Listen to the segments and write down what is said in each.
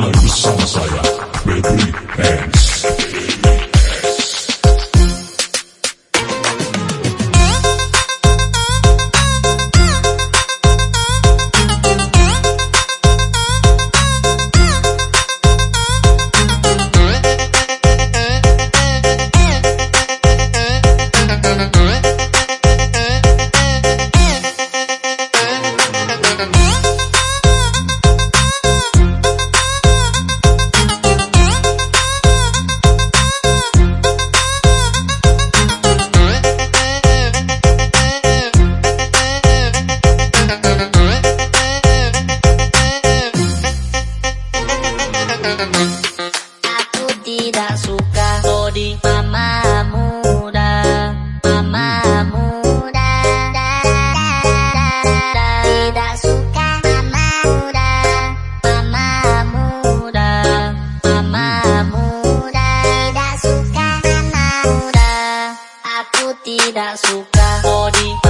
like the sun's like baby hands. tidak suka body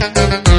Thank you.